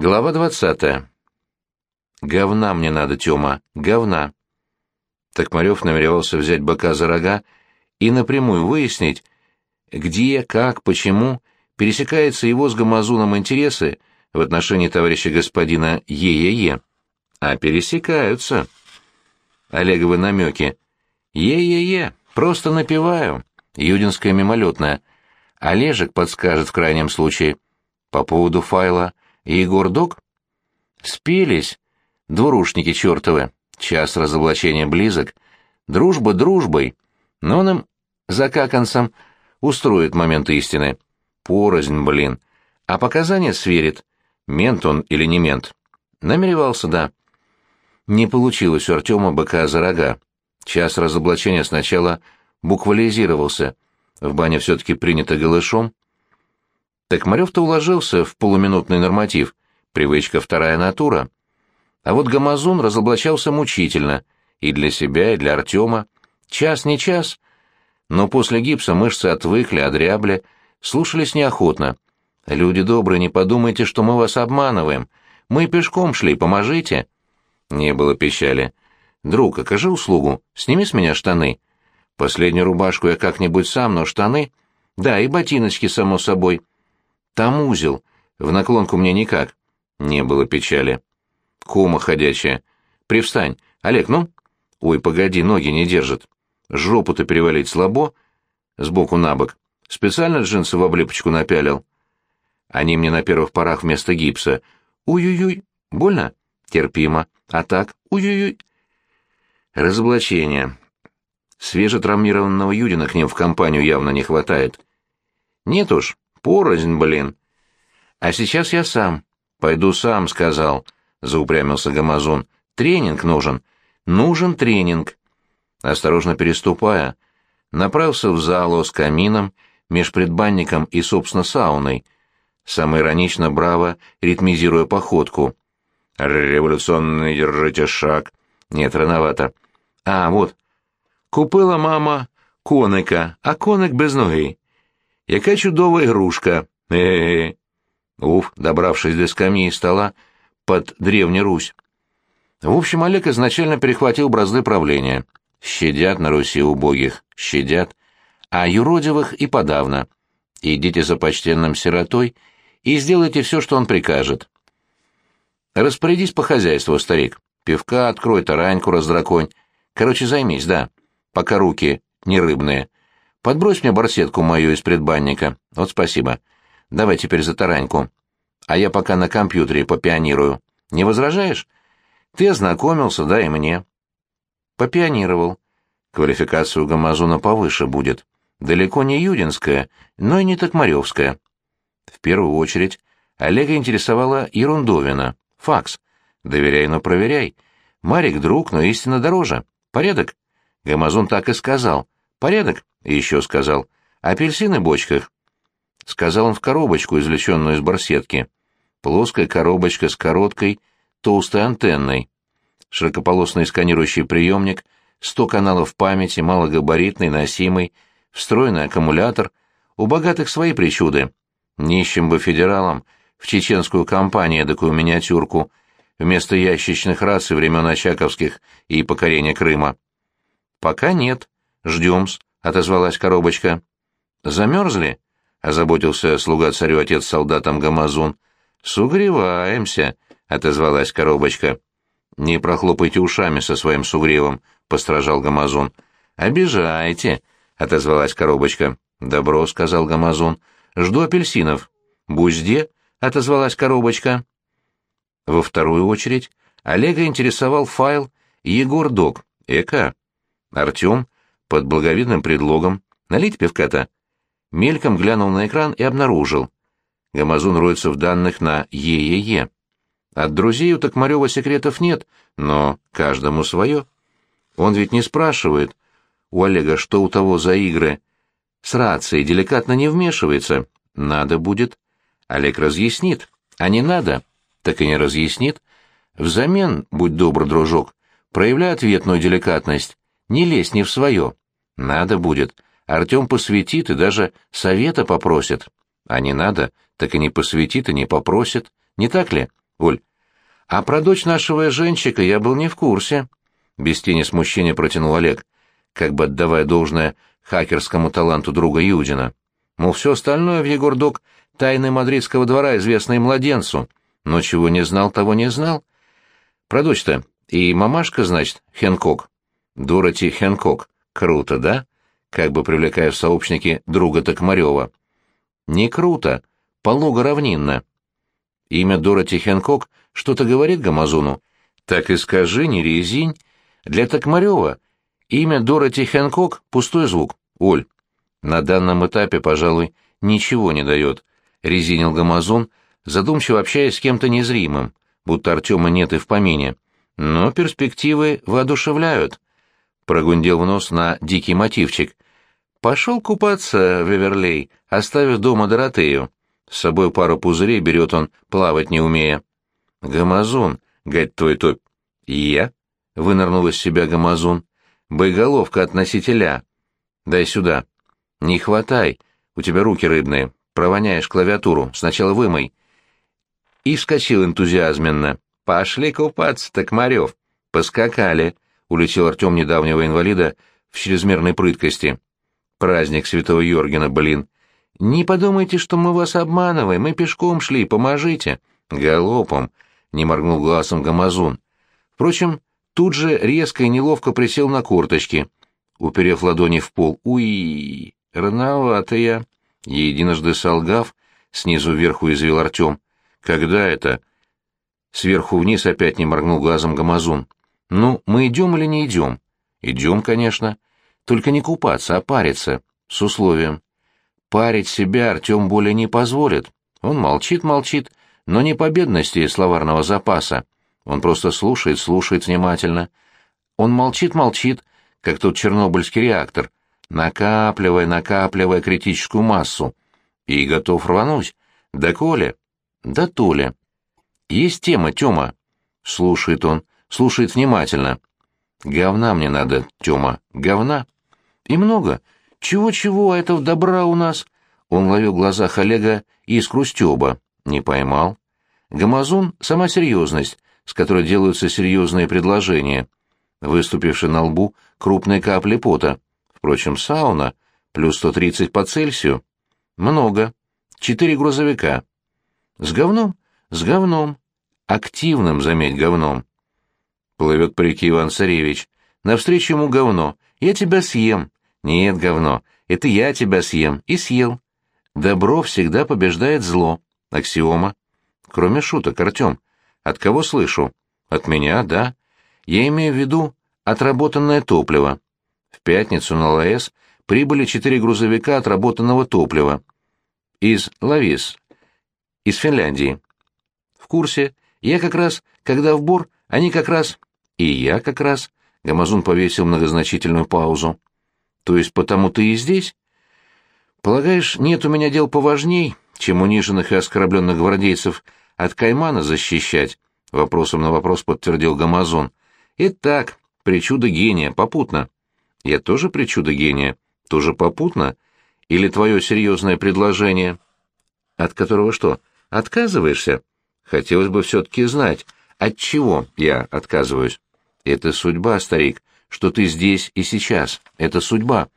Глава двадцатая. «Говна мне надо, Тёма, говна». Токмарёв намеревался взять быка за рога и напрямую выяснить, где, как, почему пересекаются его с Гамазуном интересы в отношении товарища господина Е.Е.Е. А пересекаются. Олеговы намеки. Е-е-е, просто напеваю. Юдинская мимолетная. Олежек подскажет в крайнем случае. По поводу файла Егор Док? Спелись, двурушники чертовы. Час разоблачения близок. Дружба дружбой. Но он им, закаканцам, устроит момент истины. Порознь, блин. А показания сверит. Мент он или не мент. Намеревался, да. Не получилось у Артема быка за рога. Час разоблачения сначала буквализировался. В бане все-таки принято голышом. Токмарев-то уложился в полуминутный норматив, привычка вторая натура. А вот Гамазун разоблачался мучительно, и для себя, и для Артема. Час не час. Но после гипса мышцы отвыкли, одрябли, слушались неохотно. «Люди добрые, не подумайте, что мы вас обманываем. Мы пешком шли, поможите». Не было печали. «Друг, окажи услугу, сними с меня штаны. Последнюю рубашку я как-нибудь сам, но штаны...» «Да, и ботиночки, само собой». Там узел. В наклонку мне никак. Не было печали. Кома ходячая. Привстань. Олег, ну? Ой, погоди, ноги не держат. Жопу-то перевалить слабо. Сбоку на бок. Специально джинсы в облипочку напялил. Они мне на первых порах вместо гипса. Уй-уй-уй. Больно? Терпимо. А так? Уй-уй-уй. Разоблачение. Свежетравмированного Юдина к ним в компанию явно не хватает. Нет уж, Порознь, блин. А сейчас я сам. Пойду сам, сказал, заупрямился Гамазон. Тренинг нужен. Нужен тренинг. Осторожно переступая, направился в залу с камином, меж предбанником и, собственно, сауной, самоиронично иронично браво, ритмизируя походку. «Революционный держите шаг». Нет, рановато. А, вот. Купила мама коника, а коник без ноги. Яка чудова игрушка. Э-э-э. Уф, добравшись до скамьи и стола под Древней Русь. В общем, Олег изначально перехватил бразды правления. Щадят на Руси убогих, щадят, а юродивых и подавно. Идите за почтенным сиротой и сделайте все, что он прикажет. Распорядись по хозяйству, старик. Пивка открой, тараньку раздраконь. Короче, займись, да, пока руки не рыбные. Подбрось мне барсетку мою из предбанника. Вот спасибо. Давай теперь за тараньку. А я пока на компьютере попионирую. Не возражаешь? Ты ознакомился, да, и мне. Попионировал. Квалификация у Гамазуна повыше будет. Далеко не юдинская, но и не токмаревская. В первую очередь Олега интересовала ерундовина. Факс. Доверяй, но проверяй. Марик друг, но истинно дороже. Порядок? Гамазун так и сказал. Порядок? И еще сказал. Апельсины в бочках. Сказал он в коробочку, извлеченную из барсетки. Плоская коробочка с короткой, толстой антенной. Широкополосный сканирующий приемник, сто каналов памяти, малогабаритный, носимый, встроенный аккумулятор. У богатых свои причуды. Нищим бы федералам в чеченскую компанию такую миниатюрку вместо ящичных раций времен Очаковских и покорения Крыма. Пока нет, Ждем-с, отозвалась коробочка. Замерзли? озаботился слуга царю отец солдатам Гамазун. Сугреваемся, отозвалась коробочка. Не прохлопайте ушами со своим сугревом, постражал Гамазун. Обижайте, отозвалась коробочка. Добро, сказал Гамазун. Жду апельсинов. Бузде, отозвалась коробочка. Во вторую очередь Олега интересовал файл Егор Док. Эка. Артем под благовидным предлогом налить пивка-то. Мельком глянул на экран и обнаружил. Гамазун роется в данных на ЕЕЕ. От друзей у Токмарева секретов нет, но каждому свое. Он ведь не спрашивает у Олега, что у того за игры. С рацией деликатно не вмешивается. Надо будет. Олег разъяснит. А не надо, так и не разъяснит. Взамен, будь добр, дружок, проявляй ответную деликатность. Не лезь не в свое. Надо будет. Артем посвятит и даже совета попросит. А не надо, так и не посвятит и не попросит. Не так ли? Оль, а про дочь нашего женщика я был не в курсе. Без тени смущения протянул Олег, как бы отдавая должное хакерскому таланту друга Юдина. Мол, все остальное в Егордок тайны мадридского двора, известное младенцу. Но чего не знал, того не знал. Про дочь-то. И мамашка, значит, Хенкок. Дороти Хенкок. Круто, да? Как бы привлекая в сообщники друга Токмарева. Не круто. Полого равнинно. Имя Дороти Хенкок что-то говорит Гамазуну. Так и скажи, не резинь. Для Токмарева имя Дороти Хенкок — пустой звук. Оль, на данном этапе, пожалуй, ничего не дает, — резинил Гамазун, задумчиво общаясь с кем-то незримым, будто Артема нет и в помине. Но перспективы воодушевляют. Прогундел в нос на дикий мотивчик. Пошел купаться, Веверлей, оставив дома Доротею. С собой пару пузырей берет он, плавать не умея. Гамазун, гать твой топ. Я? Вынырнул из себя Гамазун. Боеголовка от носителя. Дай сюда. Не хватай, у тебя руки рыбные. Провоняешь клавиатуру, сначала вымой. И вскочил энтузиазменно. Пошли купаться, Токмарев. Поскакали. Улетел Артем недавнего инвалида в чрезмерной прыткости. Праздник святого Йоргена, блин. Не подумайте, что мы вас обманываем, мы пешком шли, поможите. Галопом, не моргнул глазом Гамазун. Впрочем, тут же резко и неловко присел на корточки, уперев ладони в пол. Уи, рановато я. Единожды солгав, снизу вверху извел Артем. Когда это? Сверху вниз опять не моргнул глазом Гамазун. Ну, мы идем или не идем? Идем, конечно. Только не купаться, а париться. С условием. Парить себя Артем более не позволит. Он молчит-молчит, но не по бедности словарного запаса. Он просто слушает, слушает внимательно. Он молчит-молчит, как тот чернобыльский реактор, накапливая, накапливая критическую массу. И готов рвануть. Да Коля, да Толя. Есть тема, Тёма. Слушает он, слушает внимательно. Говна мне надо, Тёма, говна. И много. Чего-чего, а этого добра у нас. Он ловил в глазах Олега искру стёба. Не поймал. Гамазун — сама серьезность, с которой делаются серьезные предложения. Выступивши на лбу крупные капли пота. Впрочем, сауна — плюс 130 по Цельсию. Много. Четыре грузовика. С говном? С говном. Активным, заметь, говном. Плывет по реке Иван Царевич. Навстречу ему говно. Я тебя съем. Нет, говно. Это я тебя съем. И съел. Добро всегда побеждает зло. Аксиома. Кроме шуток, Артем. От кого слышу? От меня, да. Я имею в виду отработанное топливо. В пятницу на ЛАЭС прибыли четыре грузовика отработанного топлива. Из Лавис. Из Финляндии. В курсе. Я как раз, когда в Бор, они как раз... И я как раз... Гамазун повесил многозначительную паузу. То есть потому ты и здесь? Полагаешь, нет у меня дел поважней, чем униженных и оскорбленных гвардейцев от Каймана защищать? Вопросом на вопрос подтвердил Гамазон. Итак, причуда гения, попутно. Я тоже причуда гения, тоже попутно? Или твое серьезное предложение? От которого что, отказываешься? Хотелось бы все-таки знать, от чего я отказываюсь. Это судьба, старик, что ты здесь и сейчас. Это судьба.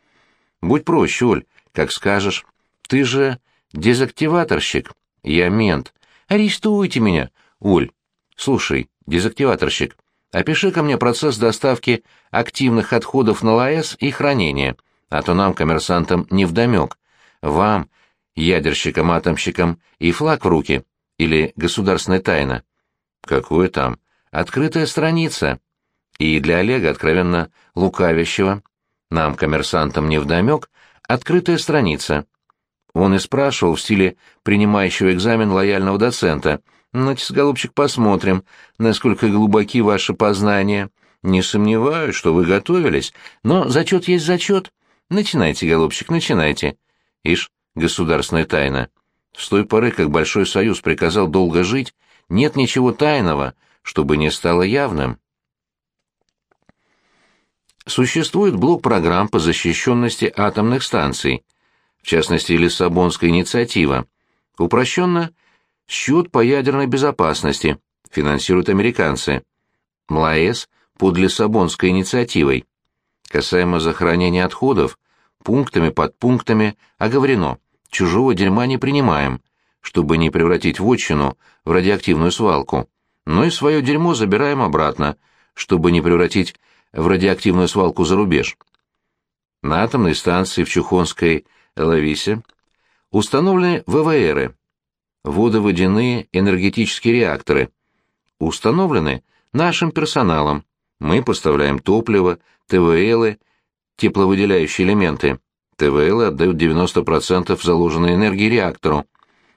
Будь проще, Оль, как скажешь. Ты же дезактиваторщик. Я мент. Арестуйте меня. Оль, слушай, дезактиваторщик, опиши ко мне процесс доставки активных отходов на ЛАЭС и хранения, а то нам, коммерсантам, невдомек. Вам, ядерщикам-атомщикам, и флаг в руки. Или государственная тайна? Какое там? Открытая страница. И для Олега, откровенно лукавящего, нам, коммерсантам, невдомек, открытая страница. Он и спрашивал в стиле принимающего экзамен лояльного доцента. ну голубчик, посмотрим, насколько глубоки ваши познания. Не сомневаюсь, что вы готовились, но зачет есть зачет. Начинайте, голубчик, начинайте. Ишь, государственная тайна. С той поры, как Большой Союз приказал долго жить, нет ничего тайного, чтобы не стало явным. Существует блок программ по защищенности атомных станций, в частности, Лиссабонская инициатива. Упрощенно, счет по ядерной безопасности, финансируют американцы. МЛАЭС под Лиссабонской инициативой. Касаемо захоронения отходов, пунктами под пунктами оговорено, чужого дерьма не принимаем, чтобы не превратить вотчину в радиоактивную свалку, но и свое дерьмо забираем обратно, чтобы не превратить в радиоактивную свалку за рубеж. На атомной станции в Чухонской Лависе установлены ВВРы, водоводяные энергетические реакторы, установлены нашим персоналом. Мы поставляем топливо, ТВЛы, тепловыделяющие элементы. ТВЛы отдают 90% заложенной энергии реактору.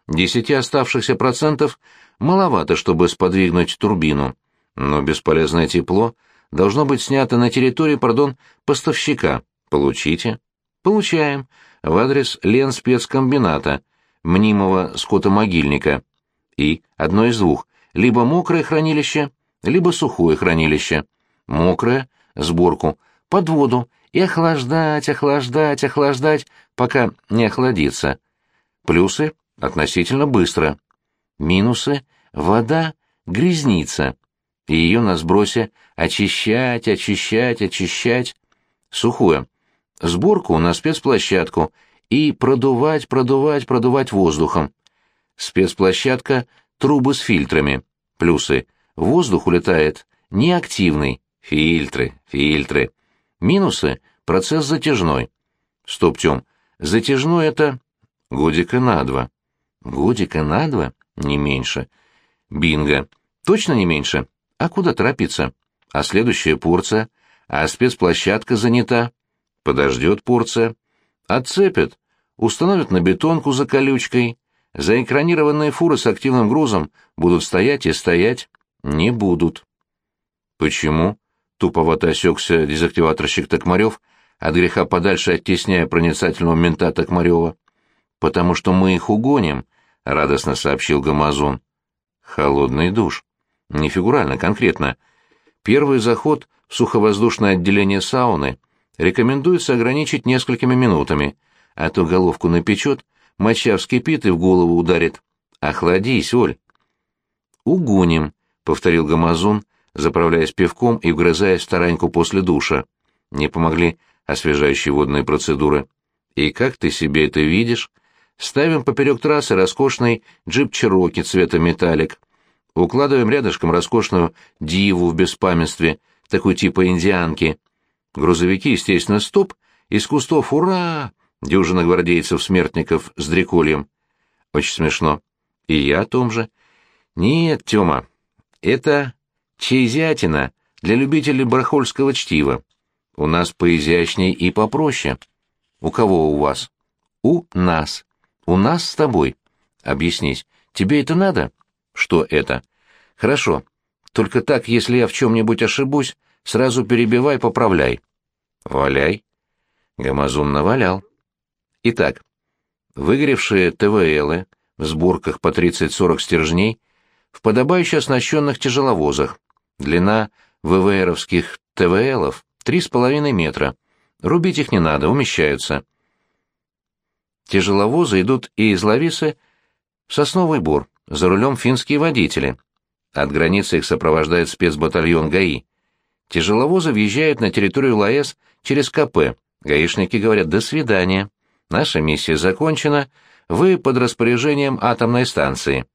Десяти оставшихся процентов маловато, чтобы сподвигнуть турбину, но бесполезное тепло должно быть снято на территории, пардон, поставщика. Получите? Получаем. В адрес Ленспецкомбината, мнимого скотомогильника. И одно из двух. Либо мокрое хранилище, либо сухое хранилище. Мокрое — сборку, под воду, и охлаждать, охлаждать, охлаждать, пока не охладится. Плюсы — относительно быстро. Минусы — вода грязнится, и ее на сбросе очищать, очищать, очищать. Сухое. Сборку на спецплощадку и продувать, продувать, продувать воздухом. Спецплощадка — трубы с фильтрами. Плюсы. Воздух улетает неактивный. Фильтры, фильтры. Минусы — процесс затяжной. Стоп, Тём, затяжной — это годика на два. Годика на два? Не меньше. Бинго. Точно не меньше? А куда торопиться? А следующая порция? А спецплощадка занята? Подождет порция. Отцепят. Установят на бетонку за колючкой. Заэкранированные фуры с активным грузом будут стоять и стоять. Не будут. Почему? Туповато осекся дезактиваторщик Токмарев, от греха подальше оттесняя проницательного мента Токмарева. «Потому что мы их угоним», — радостно сообщил Гамазон. «Холодный душ. Не фигурально, конкретно. Первый заход в суховоздушное отделение сауны рекомендуется ограничить несколькими минутами, а то головку напечет, моча вскипит и в голову ударит. Охладись, Оль». «Угоним», — повторил Гамазон, — заправляясь пивком и вгрызаясь в тараньку после душа. Не помогли освежающие водные процедуры. И как ты себе это видишь? Ставим поперек трассы роскошный джип Чероки цвета металлик. Укладываем рядышком роскошную диву в беспамятстве, такой типа индианки. Грузовики, естественно, стоп, из кустов «Ура!» Дюжина гвардейцев-смертников с дрекольем. Очень смешно. И я о том же. Нет, Тёма, это Чейзятина для любителей бархольского чтива. У нас поизящней и попроще. У кого у вас? У нас. У нас с тобой. Объяснись, тебе это надо? Что это? Хорошо. Только так, если я в чем-нибудь ошибусь, сразу перебивай, поправляй. Валяй. Гамазун навалял. Итак, выгоревшие ТВЛы в сборках по 30-40 стержней в подобающе оснащенных тяжеловозах, Длина ВВРовских ТВЛов — три с половиной метра. Рубить их не надо, умещаются. Тяжеловозы идут и из Лависы в Сосновый Бор, за рулем финские водители. От границы их сопровождает спецбатальон ГАИ. Тяжеловозы въезжают на территорию ЛАЭС через КП. Гаишники говорят «до свидания». Наша миссия закончена, вы под распоряжением атомной станции.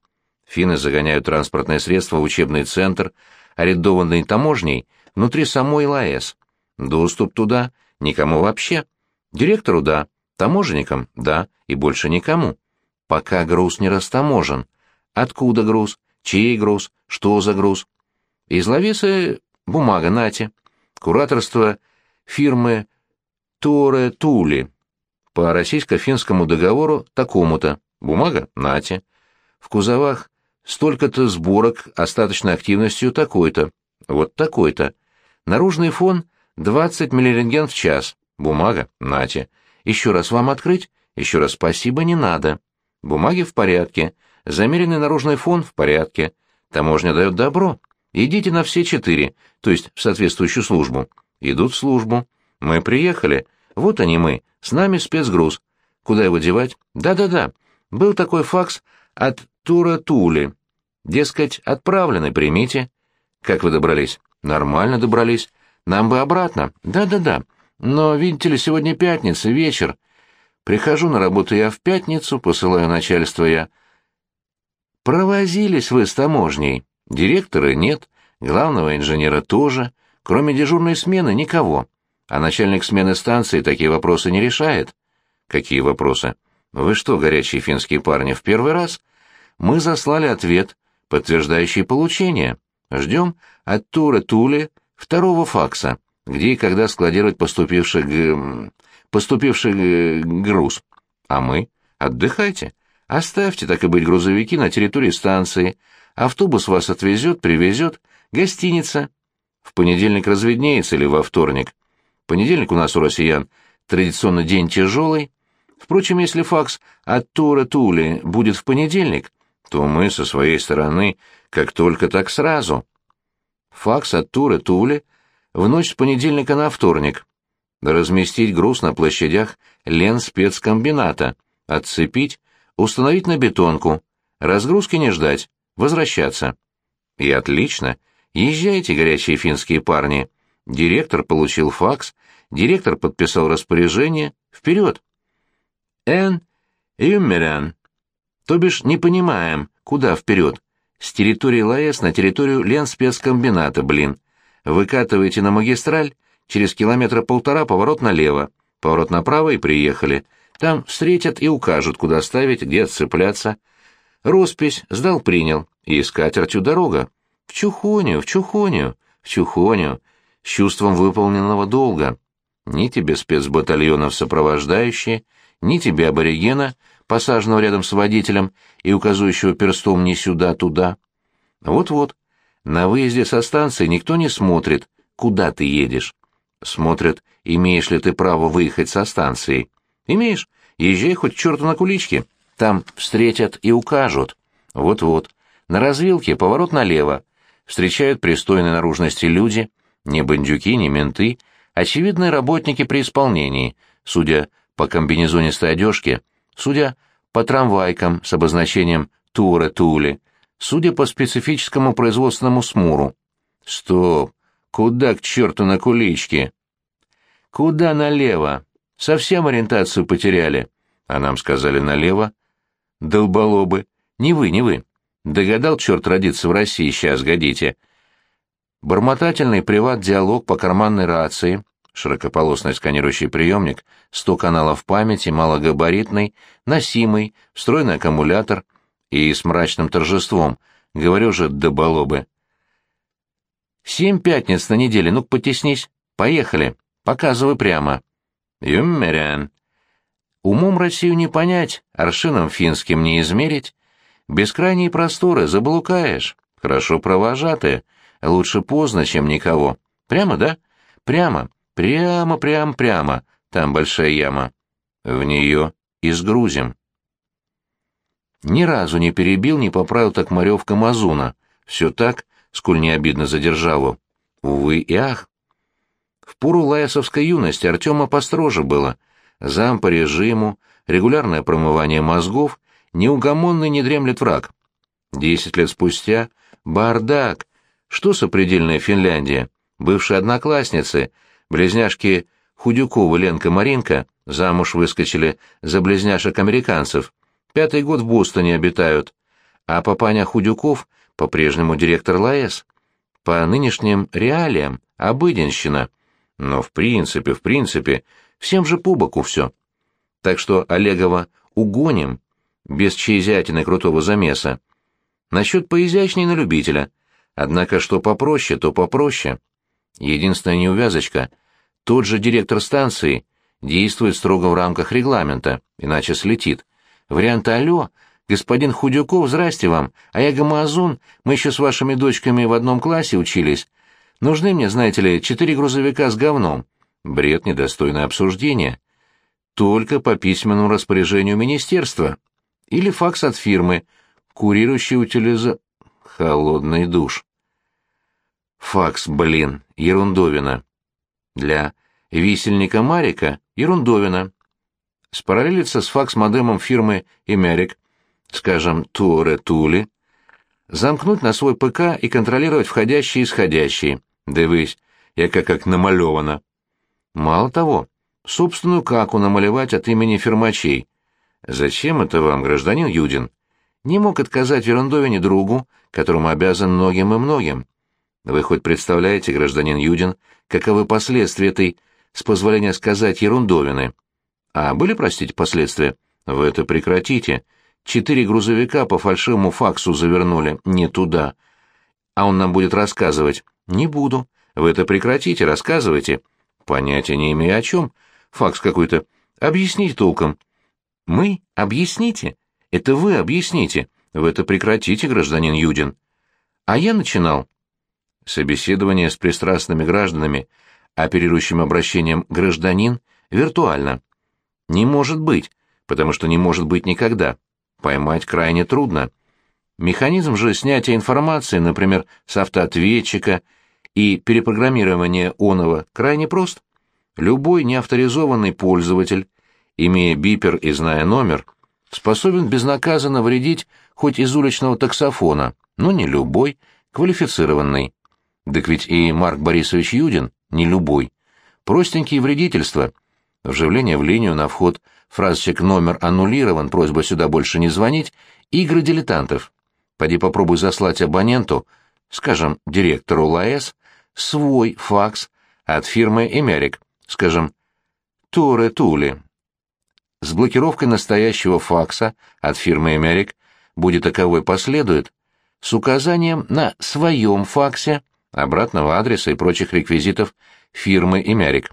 Финны загоняют транспортное средство в учебный центр, арендованный таможней внутри самой ЛАЭС. Доступ туда никому вообще. Директору — да, таможенникам — да, и больше никому. Пока груз не растаможен. Откуда груз? Чей груз? Что за груз? Из Лависы бумага нате. Кураторство фирмы Торе Тули. По российско-финскому договору такому-то. Бумага нате. В кузовах столько-то сборок остаточной активностью такой-то, вот такой-то. Наружный фон 20 миллирентген в час. Бумага, нате. Еще раз вам открыть? Еще раз спасибо, не надо. Бумаги в порядке. Замеренный наружный фон в порядке. Таможня дает добро. Идите на все четыре, то есть в соответствующую службу. Идут в службу. Мы приехали. Вот они мы. С нами спецгруз. Куда его девать? Да-да-да. Был такой факс от Тура Тули. Дескать, отправлены, примите. Как вы добрались? Нормально добрались. Нам бы обратно. Да-да-да. Но, видите ли, сегодня пятница, вечер. Прихожу на работу я в пятницу, посылаю начальство я. Провозились вы с таможней. Директора нет, главного инженера тоже. Кроме дежурной смены никого. А начальник смены станции такие вопросы не решает. Какие вопросы? Вы что, горячие финские парни, в первый раз? Мы заслали ответ, подтверждающий получение. Ждем от Тура Тули второго факса, где и когда складировать поступивший, поступивший груз. А мы? Отдыхайте. Оставьте, так и быть, грузовики на территории станции. Автобус вас отвезет, привезет. Гостиница. В понедельник разведнеется или во вторник. Понедельник у нас у россиян традиционно день тяжелый. Впрочем, если факс от Тура Тули будет в понедельник, то мы со своей стороны как только так сразу. Факс от Тура Тули в ночь с понедельника на вторник. Разместить груз на площадях Ленспецкомбината, отцепить, установить на бетонку, разгрузки не ждать, возвращаться. И отлично. Езжайте, горячие финские парни. Директор получил факс, директор подписал распоряжение. Вперед! Эн Юммерян. То бишь не понимаем, куда вперед. С территории ЛАЭС на территорию Ленспецкомбината, блин. Выкатываете на магистраль, через километра полтора поворот налево, поворот направо и приехали. Там встретят и укажут, куда ставить, где отцепляться. Роспись сдал-принял, и с катертью дорога. В Чухонию, в Чухонию, в Чухонию, с чувством выполненного долга. Ни тебе спецбатальонов сопровождающие, ни тебе аборигена, посаженного рядом с водителем и указывающего перстом не сюда, туда. Вот-вот, на выезде со станции никто не смотрит, куда ты едешь. Смотрят, имеешь ли ты право выехать со станции. Имеешь? Езжай хоть черту на куличке. Там встретят и укажут. Вот-вот. На развилке поворот налево. Встречают пристойной наружности люди, не бандюки, не менты, очевидные работники при исполнении, судя по комбинезонистой одежке, судя по трамвайкам с обозначением «Тура-Тули», судя по специфическому производственному смуру. Стоп! Куда к черту на куличке? Куда налево? Совсем ориентацию потеряли. А нам сказали налево. Долболобы. Не вы, не вы. Догадал черт родиться в России, сейчас годите. Бормотательный приват-диалог по карманной рации, широкополосный сканирующий приемник, 100 каналов памяти, малогабаритный, носимый, встроенный аккумулятор и с мрачным торжеством, говорю же, доболобы. Семь пятниц на неделе, ну-ка потеснись. Поехали. Показывай прямо. Юммерян. Умом Россию не понять, аршином финским не измерить. Бескрайние просторы, заблукаешь. Хорошо провожатые. Лучше поздно, чем никого. Прямо, да? Прямо. Прямо, прямо, прямо. Там большая яма. В нее изгрузим. Ни разу не перебил, не поправил так Токмарев Мазуна. Все так, сколь не обидно задержало. Увы и ах. В пору лаясовской юности Артема построже было. Зам по режиму, регулярное промывание мозгов, неугомонный не дремлет враг. Десять лет спустя — бардак. Что сопредельная Финляндия? Бывшие одноклассницы, близняшки Худюкова Ленка Маринка, замуж выскочили за близняшек-американцев. Пятый год в Бостоне обитают. А папаня Худюков по-прежнему директор ЛАЭС. По нынешним реалиям — обыденщина. Но в принципе, в принципе, всем же по боку все. Так что Олегова угоним, без чаезятины крутого замеса. Насчет поизящней на любителя. Однако что попроще, то попроще. Единственная неувязочка — тот же директор станции действует строго в рамках регламента, иначе слетит. Вариант «Алло», господин Худюков, здрасте вам, а я Гамазун, мы еще с вашими дочками в одном классе учились. Нужны мне, знаете ли, четыре грузовика с говном. Бред, недостойное обсуждения. Только по письменному распоряжению министерства. Или факс от фирмы, курирующей утилиза... Холодный душ. Факс, блин, ерундовина. Для висельника Марика ерундовина спараллелится с факс-модемом фирмы Эмерик, скажем, Туре Тули, замкнуть на свой ПК и контролировать входящие и исходящие. Дивись, яка как намалевана. Мало того, собственную каку намалевать от имени фермачей. Зачем это вам, гражданин Юдин? Не мог отказать Ерундовине другу, которому обязан многим и многим. Вы хоть представляете, гражданин Юдин, каковы последствия этой, с позволения сказать, ерундовины? А были, простите, последствия? Вы это прекратите. Четыре грузовика по фальшивому факсу завернули не туда. А он нам будет рассказывать. Не буду. Вы это прекратите, рассказывайте. Понятия не имею о чем. Факс какой-то. Объясните толком. Мы? Объясните? Это вы объясните. Вы это прекратите, гражданин Юдин. А я начинал. Собеседование с пристрастными гражданами, оперирующим обращением «гражданин», виртуально. Не может быть, потому что не может быть никогда. Поймать крайне трудно. Механизм же снятия информации, например, с автоответчика и перепрограммирования оного, крайне прост. Любой неавторизованный пользователь, имея бипер и зная номер, способен безнаказанно вредить хоть из уличного таксофона, но не любой, квалифицированный. Так ведь и Марк Борисович Юдин не любой. Простенькие вредительства. Вживление в линию на вход, фразочек «номер аннулирован, просьба сюда больше не звонить», игры дилетантов. Поди попробуй заслать абоненту, скажем, директору ЛАЭС, свой факс от фирмы «Эмерик», скажем, Туре Тули. С блокировкой настоящего факса от фирмы «Эмерик» будет таковой последует, с указанием на своем факсе обратного адреса и прочих реквизитов фирмы Имярик.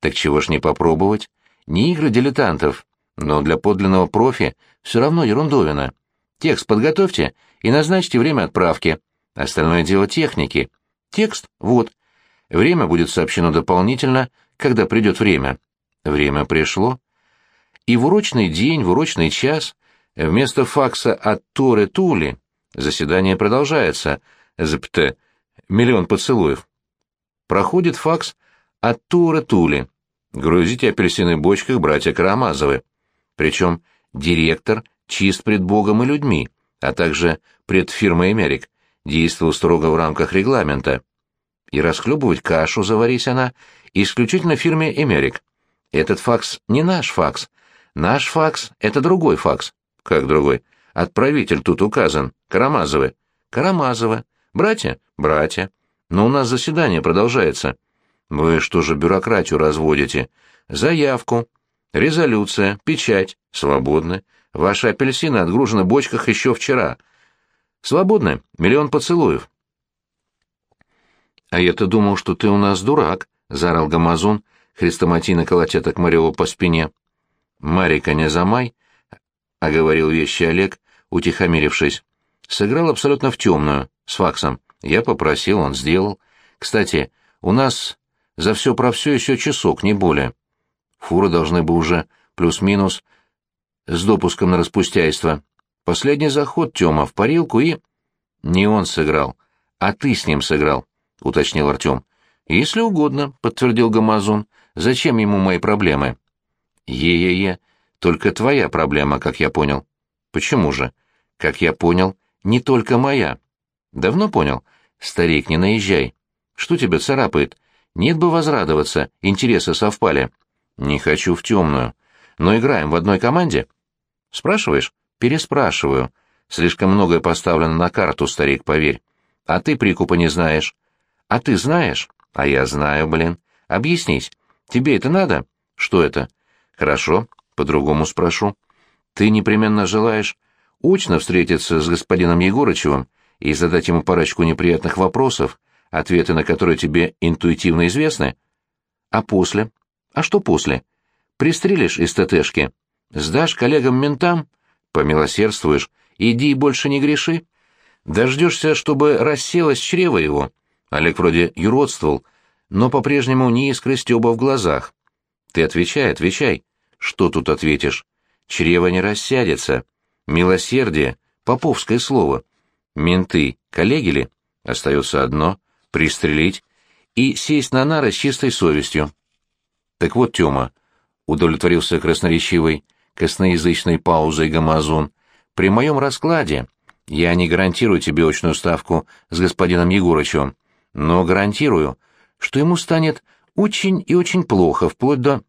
Так чего ж не попробовать? Не игры дилетантов, но для подлинного профи все равно ерундовина. Текст подготовьте и назначьте время отправки. Остальное дело техники. Текст — вот. Время будет сообщено дополнительно, когда придет время. Время пришло. И в урочный день, в урочный час, вместо факса от Торы Тули, заседание продолжается, запятая, миллион поцелуев. Проходит факс от Тура Тули. Грузите апельсины в бочках братья Карамазовы. Причем директор чист пред Богом и людьми, а также пред фирмой «Эмерик», действовал строго в рамках регламента. И расхлебывать кашу, заварись она, исключительно фирме «Эмерик». Этот факс не наш факс. Наш факс — это другой факс. Как другой? Отправитель тут указан. Карамазовы. Карамазовы. Братья? Братья. Но у нас заседание продолжается. Вы что же бюрократию разводите? Заявку. Резолюция. Печать. Свободны. Ваши апельсины отгружены в бочках еще вчера. Свободны. Миллион поцелуев. А я-то думал, что ты у нас дурак, — заорал Гамазон, хрестоматийно колотя Токмареву по спине. Марика не замай, — оговорил вещи Олег, утихомирившись. Сыграл абсолютно в темную, с факсом. Я попросил, он сделал. Кстати, у нас за все про все еще часок, не более. Фуры должны бы уже плюс-минус с допуском на распустяйство. Последний заход, Тёма, в парилку и... Не он сыграл, а ты с ним сыграл, — уточнил Артем. Если угодно, — подтвердил Гамазун. Зачем ему мои проблемы? Е-е-е, только твоя проблема, как я понял. Почему же? Как я понял, не только моя. Давно понял? Старик, не наезжай. Что тебя царапает? Нет бы возрадоваться, интересы совпали. Не хочу в темную. Но играем в одной команде? Спрашиваешь? Переспрашиваю. Слишком многое поставлено на карту, старик, поверь. А ты прикупа не знаешь. А ты знаешь? А я знаю, блин. Объяснись. Тебе это надо? Что это? Хорошо, по-другому спрошу. Ты непременно желаешь очно встретиться с господином Егорычевым и задать ему парочку неприятных вопросов, ответы на которые тебе интуитивно известны? А после? А что после? Пристрелишь из ТТшки? Сдашь коллегам-ментам? Помилосердствуешь? Иди и больше не греши? Дождешься, чтобы расселось чрево его? Олег вроде юродствовал, но по-прежнему не искры стеба в глазах. Ты отвечай, отвечай. Что тут ответишь? Чрево не рассядется. Милосердие — поповское слово. Менты — коллеги ли? Остается одно — пристрелить и сесть на нары с чистой совестью. Так вот, Тёма, — удовлетворился красноречивой, косноязычной паузой Гамазон, — при моем раскладе Я не гарантирую тебе очную ставку с господином Егорычем, но гарантирую, что ему станет очень и очень плохо, вплоть до...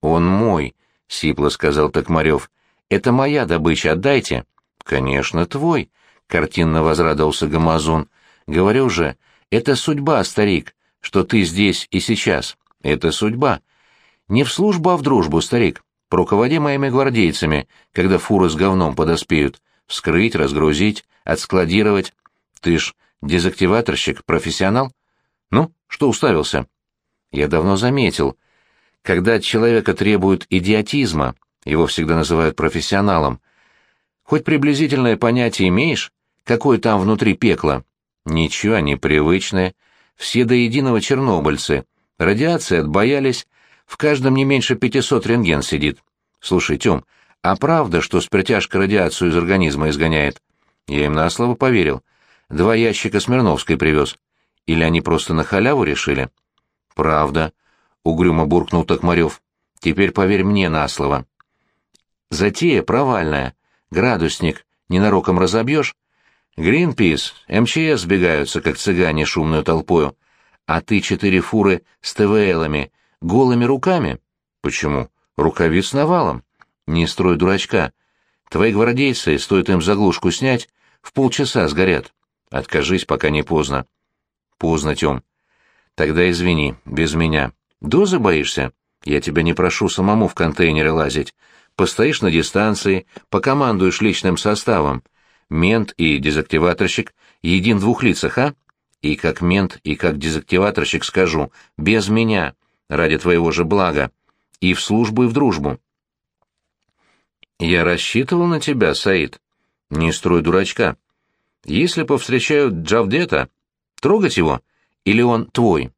Он мой, — сипло сказал Токмарев. Это моя добыча, отдайте. Конечно, твой, — картинно возрадовался Гамазун. Говорю же, это судьба, старик, что ты здесь и сейчас. Это судьба. Не в службу, а в дружбу, старик. Руководи моими гвардейцами, когда фуры с говном подоспеют. Вскрыть, разгрузить, отскладировать. Ты ж дезактиваторщик, профессионал? Ну, что уставился? Я давно заметил. Когда от человека требуют идиотизма, его всегда называют профессионалом. Хоть приблизительное понятие имеешь, какое там внутри пекло? Ничего, непривычное. Все до единого чернобыльцы. Радиации отбоялись, в каждом не меньше 500 рентген сидит. Слушай, Тём, а правда, что спиртяжка радиацию из организма изгоняет? Я им на слово поверил. Два ящика Смирновской привез. Или они просто на халяву решили? Правда, угрюмо буркнул Токмарев. Теперь поверь мне на слово. Затея провальная. Градусник ненароком разобьешь. Гринпис, МЧС сбегаются, как цыгане, шумную толпою. А ты четыре фуры с ТВЛами, голыми руками? Почему? Рукавиц навалом. Не строй дурачка. Твои гвардейцы, стоит им заглушку снять, в полчаса сгорят. Откажись, пока не поздно. Поздно, Тём. Тогда извини, без меня. Дозы боишься? Я тебя не прошу самому в контейнеры лазить. Постоишь на дистанции, покомандуешь личным составом. Мент и дезактиваторщик един в двух лицах, а? И как мент, и как дезактиваторщик скажу, без меня, ради твоего же блага. И в службу, и в дружбу. Я рассчитывал на тебя, Саид. Не строй дурачка. Если повстречают Джавдета, трогать его? Или он твой?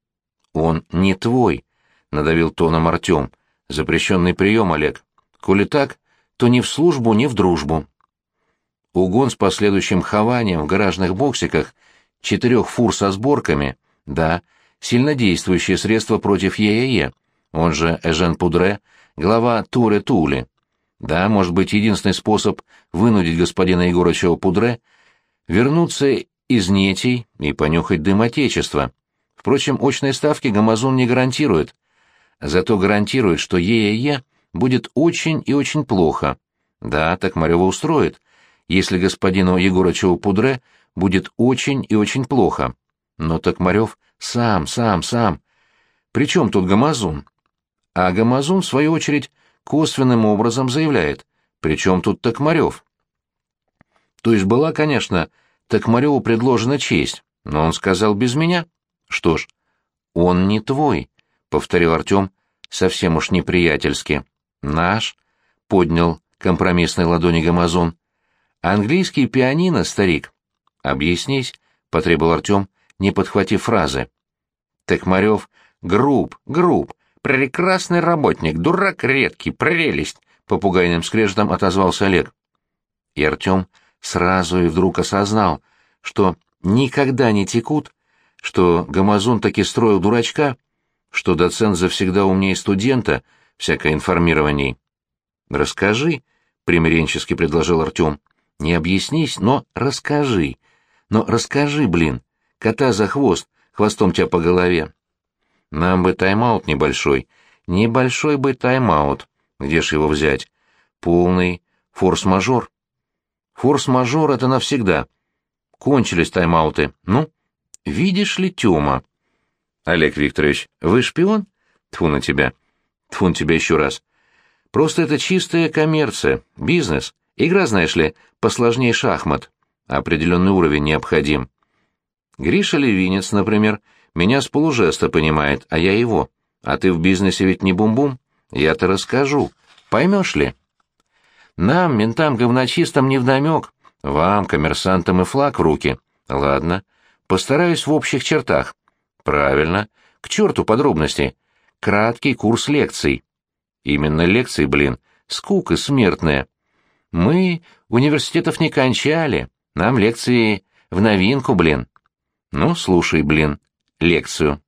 Он не твой, — надавил тоном Артем. Запрещенный прием, Олег. Коли так, то ни в службу, ни в дружбу. Угон с последующим хованием в гаражных боксиках четырех фур со сборками, да, сильнодействующее средство против ЕЕЕ, он же Эжен Пудре, глава Туре Тули. Да, может быть, единственный способ вынудить господина Егорычева Пудре вернуться из нетей и понюхать дым Отечества. Впрочем, очной ставки Гамазон не гарантирует. Зато гарантирует, что ЕЕЕ будет очень и очень плохо. Да, так Марева устроит, если господину Егорычеву Пудре будет очень и очень плохо. Но Токмарев сам, сам, сам. Причем тут Гамазун? А Гамазун, в свою очередь, косвенным образом заявляет, причем тут Токмарев? То есть была, конечно, Токмареву предложена честь, но он сказал без меня. Что ж, он не твой, — повторил Артем совсем уж неприятельски. Наш, — поднял компромиссной ладони Гамазон. Английский пианино, старик. Объяснись, — потребовал Артем, не подхватив фразы. Токмарев, груб, груб, прекрасный работник, дурак редкий, прелесть, — попугайным скрежетом отозвался Олег. И Артем сразу и вдруг осознал, что никогда не текут, что Гамазон таки строил дурачка, что доцент завсегда умнее студента, всякое информирование. «Расскажи», — примиренчески предложил Артем. «Не объяснись, но расскажи. Но расскажи, блин. Кота за хвост, хвостом тебя по голове». «Нам бы тайм-аут небольшой. Небольшой бы тайм-аут. Где ж его взять? Полный форс-мажор». «Форс-мажор — это навсегда. Кончились тайм-ауты. Ну, видишь ли, Тёма?» «Олег Викторович, вы шпион? Тьфу на тебя. Тьфу на тебя еще раз. Просто это чистая коммерция, бизнес. Игра, знаешь ли, посложнее шахмат. Определенный уровень необходим. Гриша Левинец, например, меня с полужеста понимает, а я его. А ты в бизнесе ведь не бум-бум? Я-то расскажу. Поймешь ли? Нам, ментам-говночистам, невдомек. Вам, коммерсантам, и флаг в руки. Ладно. Постараюсь в общих чертах. Правильно. К черту подробностей. Краткий курс лекций. Именно лекции, блин. Скука смертная. Мы университетов не кончали. Нам лекции в новинку, блин. Ну, слушай, блин, лекцию.